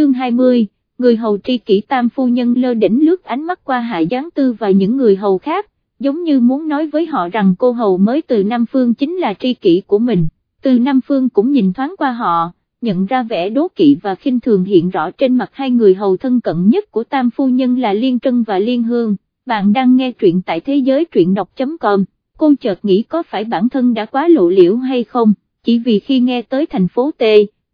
chương 20, người hầu tri kỷ tam phu nhân lơ đỉnh lướt ánh mắt qua hạ gián tư và những người hầu khác, giống như muốn nói với họ rằng cô hầu mới từ Nam Phương chính là tri kỷ của mình, từ Nam Phương cũng nhìn thoáng qua họ, nhận ra vẻ đố kỵ và khinh thường hiện rõ trên mặt hai người hầu thân cận nhất của tam phu nhân là Liên Trân và Liên Hương, bạn đang nghe truyện tại thế giới truyện đọc.com, cô chợt nghĩ có phải bản thân đã quá lộ liễu hay không, chỉ vì khi nghe tới thành phố T,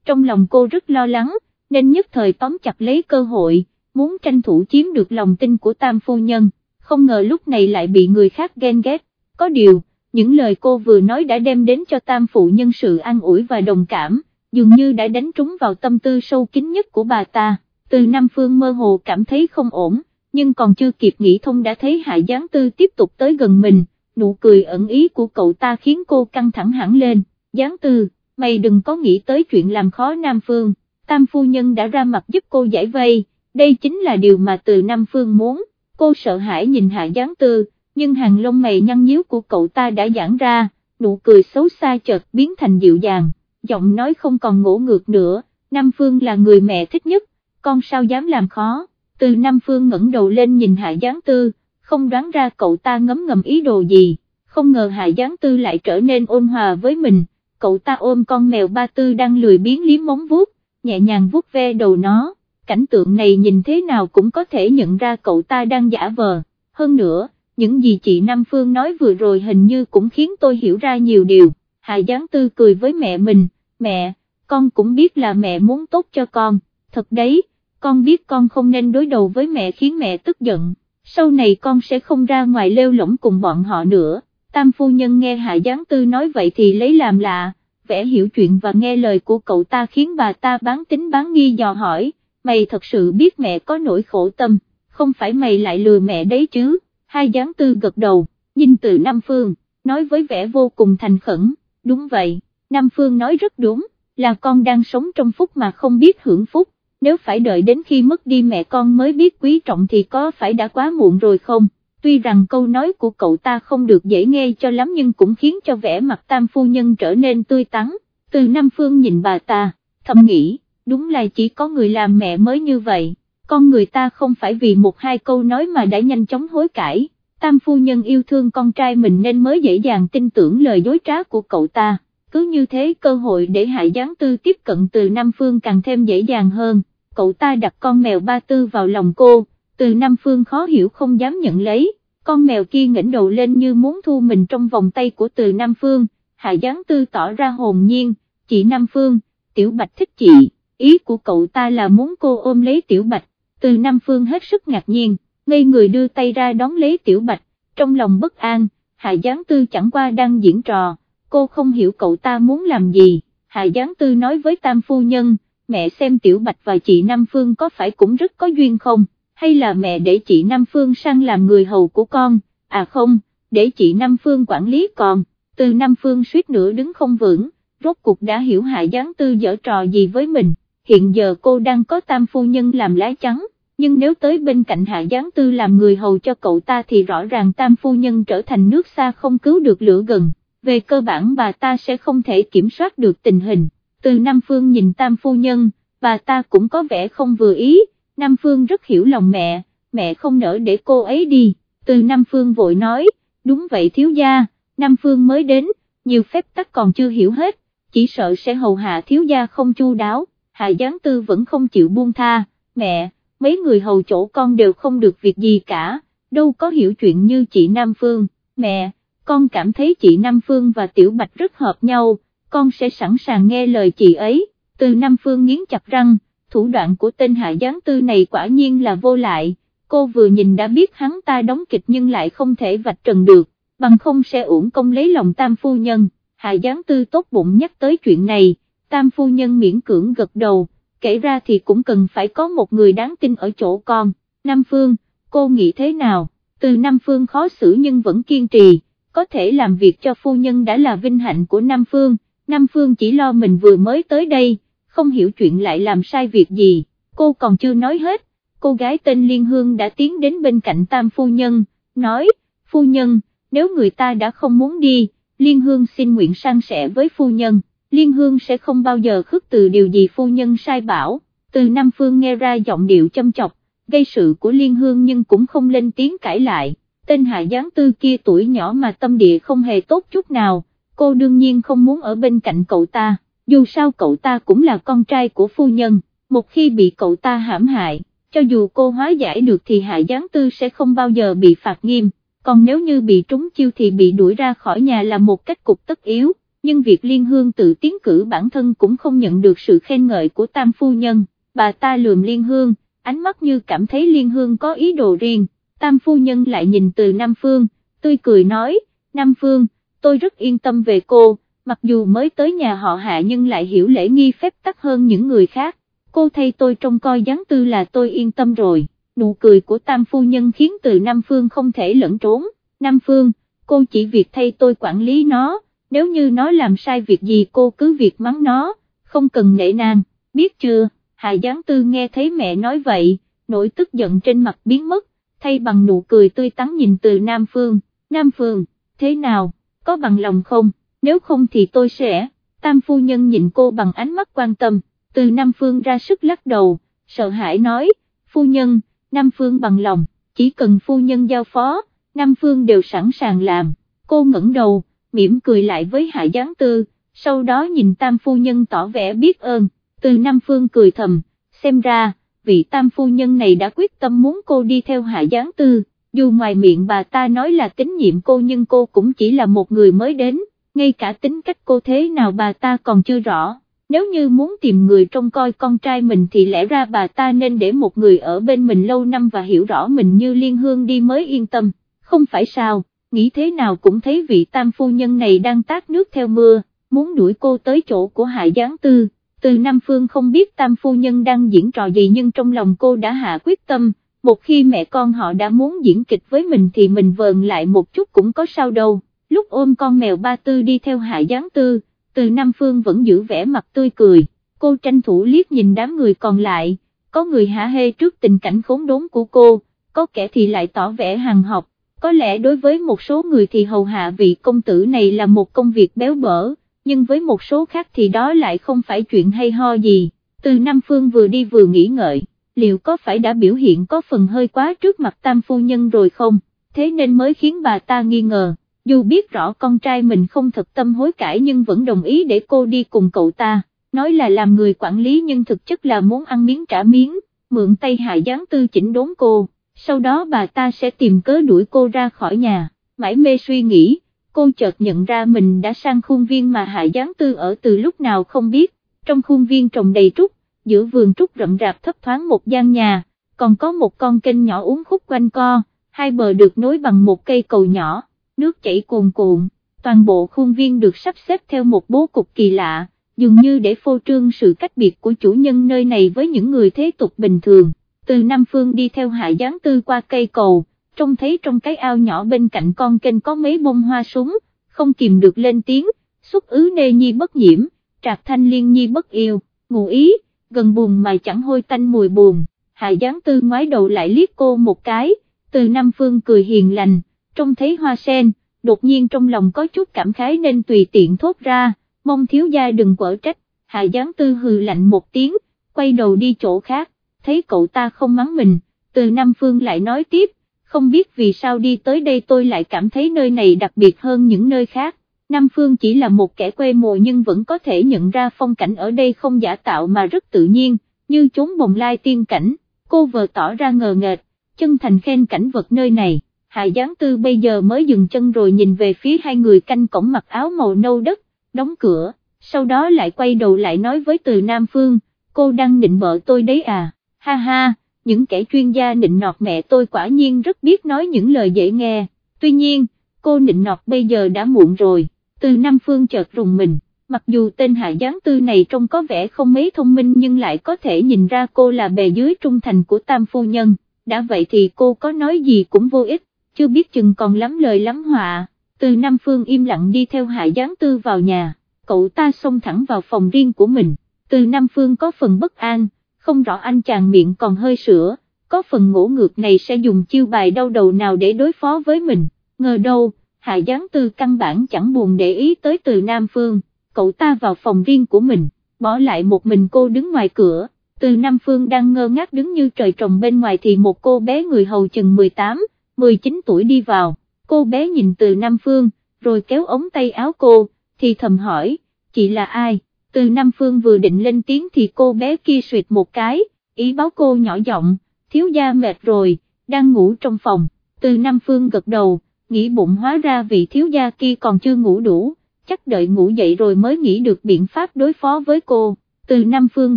trong lòng cô rất lo lắng, nên nhất thời tóm chặt lấy cơ hội, muốn tranh thủ chiếm được lòng tin của tam phu nhân, không ngờ lúc này lại bị người khác ghen ghét, có điều, những lời cô vừa nói đã đem đến cho tam phụ nhân sự an ủi và đồng cảm, dường như đã đánh trúng vào tâm tư sâu kín nhất của bà ta, từ Nam Phương mơ hồ cảm thấy không ổn, nhưng còn chưa kịp nghĩ thông đã thấy Hạ Giáng Tư tiếp tục tới gần mình, nụ cười ẩn ý của cậu ta khiến cô căng thẳng hẳn lên, Giáng Tư, mày đừng có nghĩ tới chuyện làm khó Nam Phương tam phu nhân đã ra mặt giúp cô giải vây, đây chính là điều mà từ Nam Phương muốn, cô sợ hãi nhìn hạ Giáng tư, nhưng hàng lông mày nhăn nhíu của cậu ta đã giãn ra, nụ cười xấu xa chợt biến thành dịu dàng, giọng nói không còn ngỗ ngược nữa, Nam Phương là người mẹ thích nhất, con sao dám làm khó, từ Nam Phương ngẩng đầu lên nhìn hạ Giáng tư, không đoán ra cậu ta ngấm ngầm ý đồ gì, không ngờ hạ Giáng tư lại trở nên ôn hòa với mình, cậu ta ôm con mèo ba tư đang lười biến liếm móng vuốt, nhẹ nhàng vuốt ve đầu nó, cảnh tượng này nhìn thế nào cũng có thể nhận ra cậu ta đang giả vờ, hơn nữa, những gì chị Nam Phương nói vừa rồi hình như cũng khiến tôi hiểu ra nhiều điều, Hà Giáng Tư cười với mẹ mình, mẹ, con cũng biết là mẹ muốn tốt cho con, thật đấy, con biết con không nên đối đầu với mẹ khiến mẹ tức giận, sau này con sẽ không ra ngoài lêu lỏng cùng bọn họ nữa, tam phu nhân nghe Hạ Giáng Tư nói vậy thì lấy làm lạ, vẻ hiểu chuyện và nghe lời của cậu ta khiến bà ta bán tính bán nghi dò hỏi, mày thật sự biết mẹ có nỗi khổ tâm, không phải mày lại lừa mẹ đấy chứ, hai gián tư gật đầu, nhìn từ Nam Phương, nói với vẻ vô cùng thành khẩn, đúng vậy, Nam Phương nói rất đúng, là con đang sống trong phúc mà không biết hưởng phúc, nếu phải đợi đến khi mất đi mẹ con mới biết quý trọng thì có phải đã quá muộn rồi không? Tuy rằng câu nói của cậu ta không được dễ nghe cho lắm nhưng cũng khiến cho vẻ mặt tam phu nhân trở nên tươi tắn, từ Nam Phương nhìn bà ta, thầm nghĩ, đúng là chỉ có người làm mẹ mới như vậy, con người ta không phải vì một hai câu nói mà đã nhanh chóng hối cải, tam phu nhân yêu thương con trai mình nên mới dễ dàng tin tưởng lời dối trá của cậu ta, cứ như thế cơ hội để Hạ Giáng Tư tiếp cận từ Nam Phương càng thêm dễ dàng hơn, cậu ta đặt con mèo ba tư vào lòng cô từ Nam Phương khó hiểu không dám nhận lấy, con mèo kia ngẩng đầu lên như muốn thu mình trong vòng tay của từ Nam Phương, Hạ Giáng Tư tỏ ra hồn nhiên, chị Nam Phương, Tiểu Bạch thích chị, ý của cậu ta là muốn cô ôm lấy Tiểu Bạch, từ Nam Phương hết sức ngạc nhiên, ngây người đưa tay ra đón lấy Tiểu Bạch, trong lòng bất an, Hạ Giáng Tư chẳng qua đang diễn trò, cô không hiểu cậu ta muốn làm gì, Hạ Giáng Tư nói với Tam Phu Nhân, mẹ xem Tiểu Bạch và chị Nam Phương có phải cũng rất có duyên không? Hay là mẹ để chị Nam Phương sang làm người hầu của con, à không, để chị Nam Phương quản lý con, từ Nam Phương suýt nữa đứng không vững, rốt cuộc đã hiểu Hạ Giáng Tư dở trò gì với mình, hiện giờ cô đang có tam phu nhân làm lá chắn, nhưng nếu tới bên cạnh Hạ Giáng Tư làm người hầu cho cậu ta thì rõ ràng tam phu nhân trở thành nước xa không cứu được lửa gần, về cơ bản bà ta sẽ không thể kiểm soát được tình hình, từ Nam Phương nhìn tam phu nhân, bà ta cũng có vẻ không vừa ý, Nam Phương rất hiểu lòng mẹ, mẹ không nỡ để cô ấy đi, từ Nam Phương vội nói, đúng vậy thiếu gia, Nam Phương mới đến, nhiều phép tắc còn chưa hiểu hết, chỉ sợ sẽ hầu hạ thiếu gia không chu đáo, Hạ Giáng Tư vẫn không chịu buông tha, mẹ, mấy người hầu chỗ con đều không được việc gì cả, đâu có hiểu chuyện như chị Nam Phương, mẹ, con cảm thấy chị Nam Phương và Tiểu Bạch rất hợp nhau, con sẽ sẵn sàng nghe lời chị ấy, từ Nam Phương nghiến chặt răng, thủ đoạn của tên hạ gián tư này quả nhiên là vô lại, cô vừa nhìn đã biết hắn ta đóng kịch nhưng lại không thể vạch trần được, bằng không sẽ uổng công lấy lòng tam phu nhân, hạ gián tư tốt bụng nhắc tới chuyện này, tam phu nhân miễn cưỡng gật đầu, kể ra thì cũng cần phải có một người đáng tin ở chỗ con, Nam Phương, cô nghĩ thế nào, từ Nam Phương khó xử nhưng vẫn kiên trì, có thể làm việc cho phu nhân đã là vinh hạnh của Nam Phương, Nam Phương chỉ lo mình vừa mới tới đây không hiểu chuyện lại làm sai việc gì, cô còn chưa nói hết, cô gái tên Liên Hương đã tiến đến bên cạnh tam phu nhân, nói, phu nhân, nếu người ta đã không muốn đi, Liên Hương xin nguyện sang sẻ với phu nhân, Liên Hương sẽ không bao giờ khước từ điều gì phu nhân sai bảo, từ Nam Phương nghe ra giọng điệu châm chọc, gây sự của Liên Hương nhưng cũng không lên tiếng cãi lại, tên Hạ Giáng Tư kia tuổi nhỏ mà tâm địa không hề tốt chút nào, cô đương nhiên không muốn ở bên cạnh cậu ta, dù sao cậu ta cũng là con trai của phu nhân, một khi bị cậu ta hãm hại, cho dù cô hóa giải được thì Hạ Giáng Tư sẽ không bao giờ bị phạt nghiêm, còn nếu như bị trúng chiêu thì bị đuổi ra khỏi nhà là một cách cục tất yếu, nhưng việc Liên Hương tự tiến cử bản thân cũng không nhận được sự khen ngợi của tam phu nhân, bà ta lườm Liên Hương, ánh mắt như cảm thấy Liên Hương có ý đồ riêng, tam phu nhân lại nhìn từ Nam Phương, tươi cười nói, Nam Phương, tôi rất yên tâm về cô, mặc dù mới tới nhà họ hạ nhưng lại hiểu lễ nghi phép tắc hơn những người khác, cô thay tôi trông coi gián tư là tôi yên tâm rồi, nụ cười của tam phu nhân khiến từ Nam Phương không thể lẫn trốn, Nam Phương, cô chỉ việc thay tôi quản lý nó, nếu như nó làm sai việc gì cô cứ việc mắng nó, không cần nể nang, biết chưa, Hạ Giáng Tư nghe thấy mẹ nói vậy, nỗi tức giận trên mặt biến mất, thay bằng nụ cười tươi tắn nhìn từ Nam Phương, Nam Phương, thế nào, có bằng lòng không, nếu không thì tôi sẽ, Tam Phu Nhân nhìn cô bằng ánh mắt quan tâm, từ Nam Phương ra sức lắc đầu, sợ hãi nói, Phu Nhân, Nam Phương bằng lòng, chỉ cần Phu Nhân giao phó, Nam Phương đều sẵn sàng làm, cô ngẩng đầu, mỉm cười lại với Hạ Giáng Tư, sau đó nhìn Tam Phu Nhân tỏ vẻ biết ơn, từ Nam Phương cười thầm, xem ra, vị Tam Phu Nhân này đã quyết tâm muốn cô đi theo Hạ Giáng Tư, dù ngoài miệng bà ta nói là tín nhiệm cô nhưng cô cũng chỉ là một người mới đến, ngay cả tính cách cô thế nào bà ta còn chưa rõ. Nếu như muốn tìm người trông coi con trai mình thì lẽ ra bà ta nên để một người ở bên mình lâu năm và hiểu rõ mình như Liên Hương đi mới yên tâm, không phải sao, nghĩ thế nào cũng thấy vị tam phu nhân này đang tát nước theo mưa, muốn đuổi cô tới chỗ của Hạ Giáng Tư, từ Nam Phương không biết tam phu nhân đang diễn trò gì nhưng trong lòng cô đã hạ quyết tâm, một khi mẹ con họ đã muốn diễn kịch với mình thì mình vờn lại một chút cũng có sao đâu, lúc ôm con mèo ba tư đi theo Hạ Giáng Tư, từ Nam Phương vẫn giữ vẻ mặt tươi cười, cô tranh thủ liếc nhìn đám người còn lại, có người hả hê trước tình cảnh khốn đốn của cô, có kẻ thì lại tỏ vẻ hàng học có lẽ đối với một số người thì hầu hạ vị công tử này là một công việc béo bở, nhưng với một số khác thì đó lại không phải chuyện hay ho gì, từ Nam Phương vừa đi vừa nghĩ ngợi, liệu có phải đã biểu hiện có phần hơi quá trước mặt tam phu nhân rồi không, thế nên mới khiến bà ta nghi ngờ, dù biết rõ con trai mình không thật tâm hối cải nhưng vẫn đồng ý để cô đi cùng cậu ta, nói là làm người quản lý nhưng thực chất là muốn ăn miếng trả miếng, mượn tay hạ gián tư chỉnh đốn cô. Sau đó bà ta sẽ tìm cớ đuổi cô ra khỏi nhà, mãi mê suy nghĩ, cô chợt nhận ra mình đã sang khuôn viên mà Hạ gián Tư ở từ lúc nào không biết, trong khuôn viên trồng đầy trúc, giữa vườn trúc rậm rạp thấp thoáng một gian nhà, còn có một con kênh nhỏ uống khúc quanh co, hai bờ được nối bằng một cây cầu nhỏ, nước chảy cuồn cuộn, toàn bộ khuôn viên được sắp xếp theo một bố cục kỳ lạ, dường như để phô trương sự cách biệt của chủ nhân nơi này với những người thế tục bình thường. Từ Nam Phương đi theo Hạ Giáng Tư qua cây cầu, trông thấy trong cái ao nhỏ bên cạnh con kênh có mấy bông hoa súng, không kìm được lên tiếng, xuất ứ nê nhi bất nhiễm, trạc thanh liên nhi bất yêu, ngụ ý, gần buồn mà chẳng hôi tanh mùi buồn, Hạ Giáng Tư ngoái đầu lại liếc cô một cái, từ Nam Phương cười hiền lành, trông thấy hoa sen, đột nhiên trong lòng có chút cảm khái nên tùy tiện thốt ra, mong thiếu gia đừng quở trách, Hạ gián Tư hừ lạnh một tiếng, quay đầu đi chỗ khác thấy cậu ta không mắng mình, từ Nam Phương lại nói tiếp, không biết vì sao đi tới đây tôi lại cảm thấy nơi này đặc biệt hơn những nơi khác. Nam Phương chỉ là một kẻ quê mùa nhưng vẫn có thể nhận ra phong cảnh ở đây không giả tạo mà rất tự nhiên, như chốn bồng lai tiên cảnh, cô vợ tỏ ra ngờ nghệt, chân thành khen cảnh vật nơi này, Hạ Giáng Tư bây giờ mới dừng chân rồi nhìn về phía hai người canh cổng mặc áo màu nâu đất, đóng cửa, sau đó lại quay đầu lại nói với từ Nam Phương, cô đang định bợ tôi đấy à ha ha, những kẻ chuyên gia nịnh nọt mẹ tôi quả nhiên rất biết nói những lời dễ nghe, tuy nhiên, cô nịnh nọt bây giờ đã muộn rồi, từ Nam Phương chợt rùng mình, mặc dù tên Hạ Giáng Tư này trông có vẻ không mấy thông minh nhưng lại có thể nhìn ra cô là bề dưới trung thành của Tam Phu Nhân, đã vậy thì cô có nói gì cũng vô ích, chưa biết chừng còn lắm lời lắm họa, từ Nam Phương im lặng đi theo Hạ Giáng Tư vào nhà, cậu ta xông thẳng vào phòng riêng của mình, từ Nam Phương có phần bất an không rõ anh chàng miệng còn hơi sữa, có phần ngỗ ngược này sẽ dùng chiêu bài đau đầu nào để đối phó với mình, ngờ đâu, Hạ Giáng Tư căn bản chẳng buồn để ý tới từ Nam Phương, cậu ta vào phòng riêng của mình, bỏ lại một mình cô đứng ngoài cửa, từ Nam Phương đang ngơ ngác đứng như trời trồng bên ngoài thì một cô bé người hầu chừng 18, 19 tuổi đi vào, cô bé nhìn từ Nam Phương, rồi kéo ống tay áo cô, thì thầm hỏi, chị là ai, từ Nam Phương vừa định lên tiếng thì cô bé kia suyệt một cái, ý báo cô nhỏ giọng, thiếu gia mệt rồi, đang ngủ trong phòng, từ Nam Phương gật đầu, nghĩ bụng hóa ra vị thiếu gia kia còn chưa ngủ đủ, chắc đợi ngủ dậy rồi mới nghĩ được biện pháp đối phó với cô, từ Nam Phương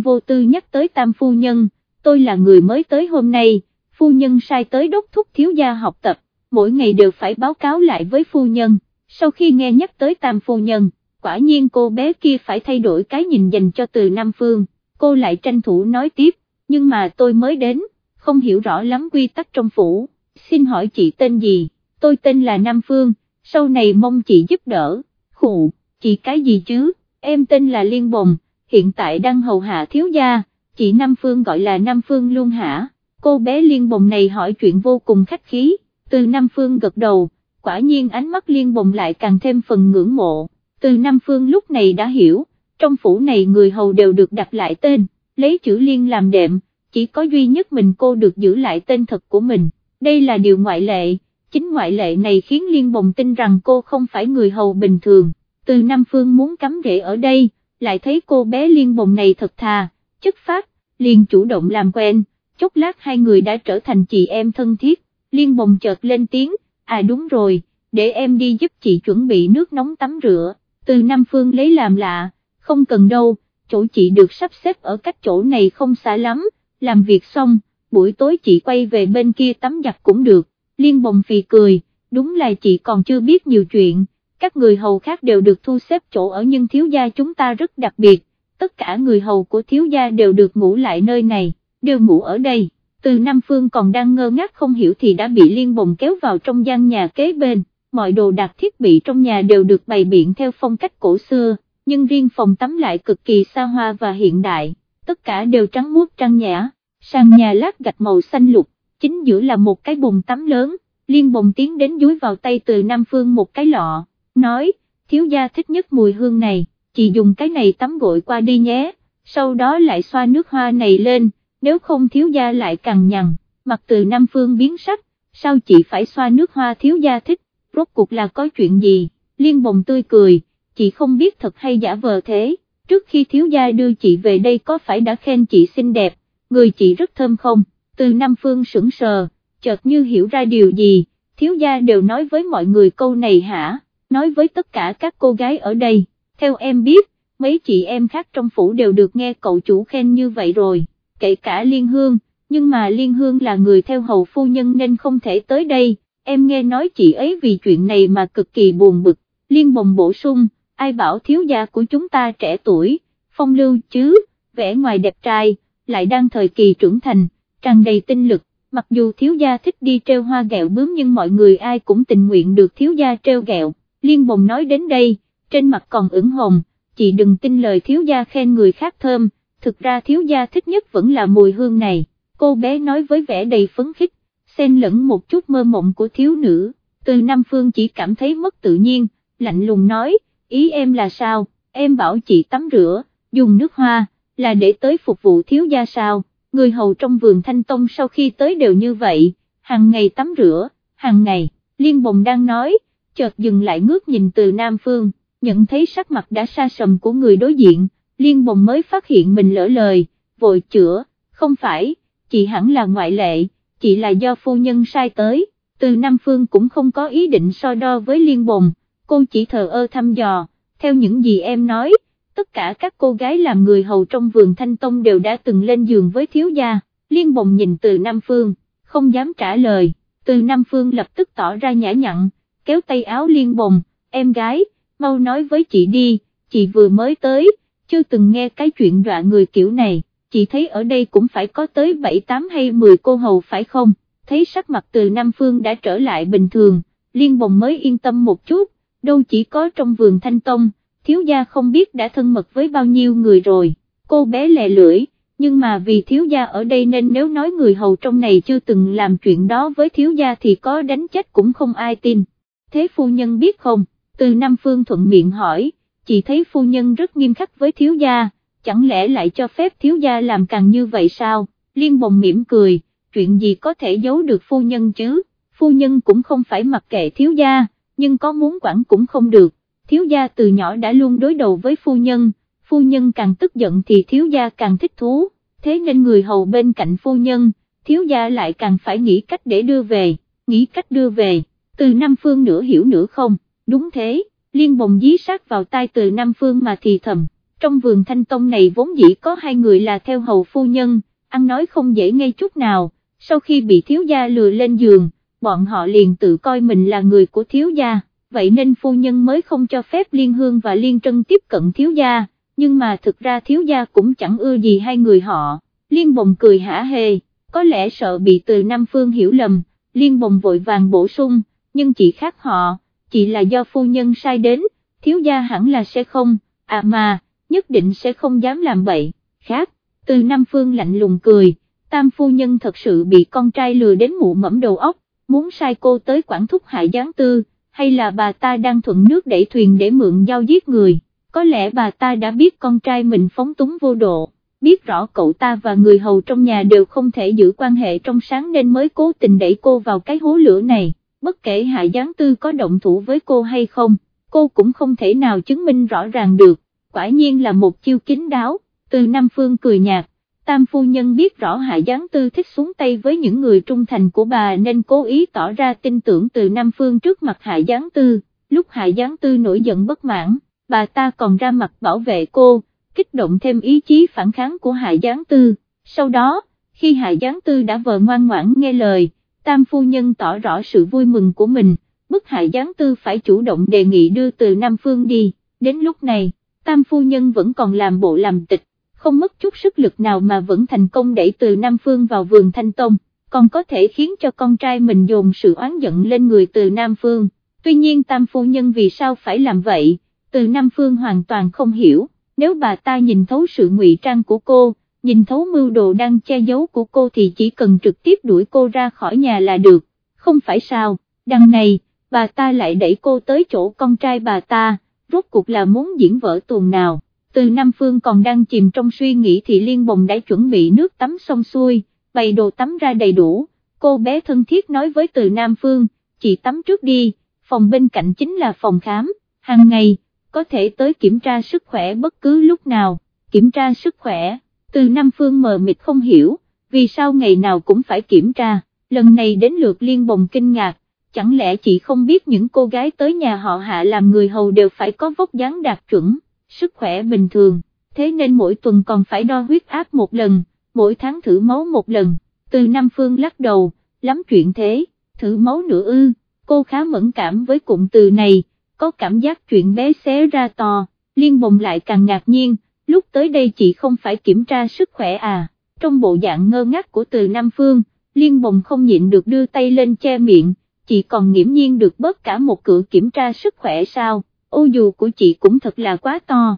vô tư nhắc tới tam phu nhân, tôi là người mới tới hôm nay, phu nhân sai tới đốc thúc thiếu gia học tập, mỗi ngày đều phải báo cáo lại với phu nhân, sau khi nghe nhắc tới tam phu nhân, quả nhiên cô bé kia phải thay đổi cái nhìn dành cho từ Nam Phương, cô lại tranh thủ nói tiếp, nhưng mà tôi mới đến, không hiểu rõ lắm quy tắc trong phủ, xin hỏi chị tên gì, tôi tên là Nam Phương, sau này mong chị giúp đỡ, khụ, chị cái gì chứ, em tên là Liên Bồng, hiện tại đang hầu hạ thiếu gia, chị Nam Phương gọi là Nam Phương luôn hả, cô bé Liên Bồng này hỏi chuyện vô cùng khách khí, từ Nam Phương gật đầu, quả nhiên ánh mắt Liên Bồng lại càng thêm phần ngưỡng mộ, từ Nam Phương lúc này đã hiểu, trong phủ này người hầu đều được đặt lại tên, lấy chữ Liên làm đệm, chỉ có duy nhất mình cô được giữ lại tên thật của mình, đây là điều ngoại lệ, chính ngoại lệ này khiến Liên Bồng tin rằng cô không phải người hầu bình thường, từ Nam Phương muốn cắm rễ ở đây, lại thấy cô bé Liên Bồng này thật thà, chất phát, liền chủ động làm quen, chốc lát hai người đã trở thành chị em thân thiết, Liên Bồng chợt lên tiếng, à đúng rồi, để em đi giúp chị chuẩn bị nước nóng tắm rửa, từ Nam Phương lấy làm lạ, không cần đâu, chỗ chị được sắp xếp ở cách chỗ này không xa lắm, làm việc xong, buổi tối chị quay về bên kia tắm giặt cũng được, liên bồng phì cười, đúng là chị còn chưa biết nhiều chuyện, các người hầu khác đều được thu xếp chỗ ở nhưng thiếu gia chúng ta rất đặc biệt, tất cả người hầu của thiếu gia đều được ngủ lại nơi này, đều ngủ ở đây. Từ Nam Phương còn đang ngơ ngác không hiểu thì đã bị liên bồng kéo vào trong gian nhà kế bên, mọi đồ đạc thiết bị trong nhà đều được bày biện theo phong cách cổ xưa, nhưng riêng phòng tắm lại cực kỳ xa hoa và hiện đại, tất cả đều trắng muốt trang nhã, sàn nhà lát gạch màu xanh lục, chính giữa là một cái bồn tắm lớn, liên bồng tiến đến dúi vào tay từ Nam Phương một cái lọ, nói, thiếu gia thích nhất mùi hương này, chị dùng cái này tắm gội qua đi nhé, sau đó lại xoa nước hoa này lên, nếu không thiếu gia lại càng nhằn, mặt từ Nam Phương biến sắc, sao chị phải xoa nước hoa thiếu gia thích, rốt cuộc là có chuyện gì, liên bồng tươi cười, chị không biết thật hay giả vờ thế, trước khi thiếu gia đưa chị về đây có phải đã khen chị xinh đẹp, người chị rất thơm không, từ Nam Phương sững sờ, chợt như hiểu ra điều gì, thiếu gia đều nói với mọi người câu này hả, nói với tất cả các cô gái ở đây, theo em biết, mấy chị em khác trong phủ đều được nghe cậu chủ khen như vậy rồi, kể cả Liên Hương, nhưng mà Liên Hương là người theo hầu phu nhân nên không thể tới đây, em nghe nói chị ấy vì chuyện này mà cực kỳ buồn bực, Liên Bồng bổ sung, ai bảo thiếu gia của chúng ta trẻ tuổi, phong lưu chứ, vẻ ngoài đẹp trai, lại đang thời kỳ trưởng thành, tràn đầy tinh lực, mặc dù thiếu gia thích đi treo hoa gẹo bướm nhưng mọi người ai cũng tình nguyện được thiếu gia treo gẹo, liên bồng nói đến đây, trên mặt còn ửng hồng, chị đừng tin lời thiếu gia khen người khác thơm, thực ra thiếu gia thích nhất vẫn là mùi hương này, cô bé nói với vẻ đầy phấn khích, xen lẫn một chút mơ mộng của thiếu nữ, từ Nam Phương chỉ cảm thấy mất tự nhiên, lạnh lùng nói, ý em là sao, em bảo chị tắm rửa, dùng nước hoa, là để tới phục vụ thiếu gia sao, người hầu trong vườn thanh tông sau khi tới đều như vậy, hàng ngày tắm rửa, hàng ngày, liên bồng đang nói, chợt dừng lại ngước nhìn từ Nam Phương, nhận thấy sắc mặt đã xa sầm của người đối diện, liên bồng mới phát hiện mình lỡ lời, vội chữa, không phải, chị hẳn là ngoại lệ, chị là do phu nhân sai tới, từ Nam Phương cũng không có ý định so đo với liên bồng, cô chỉ thờ ơ thăm dò, theo những gì em nói, tất cả các cô gái làm người hầu trong vườn Thanh Tông đều đã từng lên giường với thiếu gia, liên bồng nhìn từ Nam Phương, không dám trả lời, từ Nam Phương lập tức tỏ ra nhã nhặn, kéo tay áo liên bồng, em gái, mau nói với chị đi, chị vừa mới tới, chưa từng nghe cái chuyện dọa người kiểu này, chỉ thấy ở đây cũng phải có tới 7 8 hay 10 cô hầu phải không, thấy sắc mặt từ Nam Phương đã trở lại bình thường, liên bồng mới yên tâm một chút, đâu chỉ có trong vườn Thanh Tông thiếu gia không biết đã thân mật với bao nhiêu người rồi, cô bé lè lưỡi, nhưng mà vì thiếu gia ở đây nên nếu nói người hầu trong này chưa từng làm chuyện đó với thiếu gia thì có đánh chết cũng không ai tin. Thế phu nhân biết không, từ Nam Phương thuận miệng hỏi, chị thấy phu nhân rất nghiêm khắc với thiếu gia, chẳng lẽ lại cho phép thiếu gia làm càng như vậy sao, liên bồng mỉm cười, chuyện gì có thể giấu được phu nhân chứ, phu nhân cũng không phải mặc kệ thiếu gia, nhưng có muốn quản cũng không được, thiếu gia từ nhỏ đã luôn đối đầu với phu nhân, phu nhân càng tức giận thì thiếu gia càng thích thú, thế nên người hầu bên cạnh phu nhân, thiếu gia lại càng phải nghĩ cách để đưa về, nghĩ cách đưa về, từ Nam Phương nửa hiểu nửa không, đúng thế, liên bồng dí sát vào tai từ Nam Phương mà thì thầm, trong vườn thanh tông này vốn dĩ có hai người là theo hầu phu nhân, ăn nói không dễ ngay chút nào, sau khi bị thiếu gia lừa lên giường, bọn họ liền tự coi mình là người của thiếu gia, vậy nên phu nhân mới không cho phép Liên Hương và Liên Trân tiếp cận thiếu gia, nhưng mà thực ra thiếu gia cũng chẳng ưa gì hai người họ, Liên Bồng cười hả hê, có lẽ sợ bị từ Nam Phương hiểu lầm, Liên Bồng vội vàng bổ sung, nhưng chỉ khác họ, chỉ là do phu nhân sai đến, thiếu gia hẳn là sẽ không, à mà, nhất định sẽ không dám làm bậy, khác, từ Nam Phương lạnh lùng cười, tam phu nhân thật sự bị con trai lừa đến mụ mẫm đầu óc, muốn sai cô tới quản thúc hại gián tư, hay là bà ta đang thuận nước đẩy thuyền để mượn giao giết người, có lẽ bà ta đã biết con trai mình phóng túng vô độ, biết rõ cậu ta và người hầu trong nhà đều không thể giữ quan hệ trong sáng nên mới cố tình đẩy cô vào cái hố lửa này, bất kể Hạ Giáng tư có động thủ với cô hay không, cô cũng không thể nào chứng minh rõ ràng được, quả nhiên là một chiêu kín đáo, từ Nam Phương cười nhạt, tam phu nhân biết rõ Hạ Giáng Tư thích xuống tay với những người trung thành của bà nên cố ý tỏ ra tin tưởng từ Nam Phương trước mặt Hạ Giáng Tư, lúc Hạ Giáng Tư nổi giận bất mãn, bà ta còn ra mặt bảo vệ cô, kích động thêm ý chí phản kháng của Hạ Giáng Tư, sau đó, khi Hạ Giáng Tư đã vờ ngoan ngoãn nghe lời, tam phu nhân tỏ rõ sự vui mừng của mình, bức hại Giáng Tư phải chủ động đề nghị đưa từ Nam Phương đi, đến lúc này, tam phu nhân vẫn còn làm bộ làm tịch không mất chút sức lực nào mà vẫn thành công đẩy từ Nam Phương vào vườn Thanh Tông, còn có thể khiến cho con trai mình dồn sự oán giận lên người từ Nam Phương. Tuy nhiên tam phu nhân vì sao phải làm vậy, từ Nam Phương hoàn toàn không hiểu, nếu bà ta nhìn thấu sự ngụy trang của cô, nhìn thấu mưu đồ đang che giấu của cô thì chỉ cần trực tiếp đuổi cô ra khỏi nhà là được, không phải sao, đằng này, bà ta lại đẩy cô tới chỗ con trai bà ta, rốt cuộc là muốn diễn vở tuồng nào? Từ Nam Phương còn đang chìm trong suy nghĩ thì Liên Bồng đã chuẩn bị nước tắm xong xuôi, bày đồ tắm ra đầy đủ, cô bé thân thiết nói với từ Nam Phương, chị tắm trước đi, phòng bên cạnh chính là phòng khám, hàng ngày, có thể tới kiểm tra sức khỏe bất cứ lúc nào, kiểm tra sức khỏe, từ Nam Phương mờ mịt không hiểu, vì sao ngày nào cũng phải kiểm tra, lần này đến lượt Liên Bồng kinh ngạc, chẳng lẽ chị không biết những cô gái tới nhà họ hạ làm người hầu đều phải có vóc dáng đạt chuẩn sức khỏe bình thường, thế nên mỗi tuần còn phải đo huyết áp một lần, mỗi tháng thử máu một lần, từ Nam Phương lắc đầu, lắm chuyện thế, thử máu nữa ư, cô khá mẫn cảm với cụm từ này, có cảm giác chuyện bé xé ra to, liên bồng lại càng ngạc nhiên, lúc tới đây chị không phải kiểm tra sức khỏe à, trong bộ dạng ngơ ngác của từ Nam Phương, liên bồng không nhịn được đưa tay lên che miệng, chị còn nghiễm nhiên được bớt cả một cửa kiểm tra sức khỏe sao ô dù của chị cũng thật là quá to.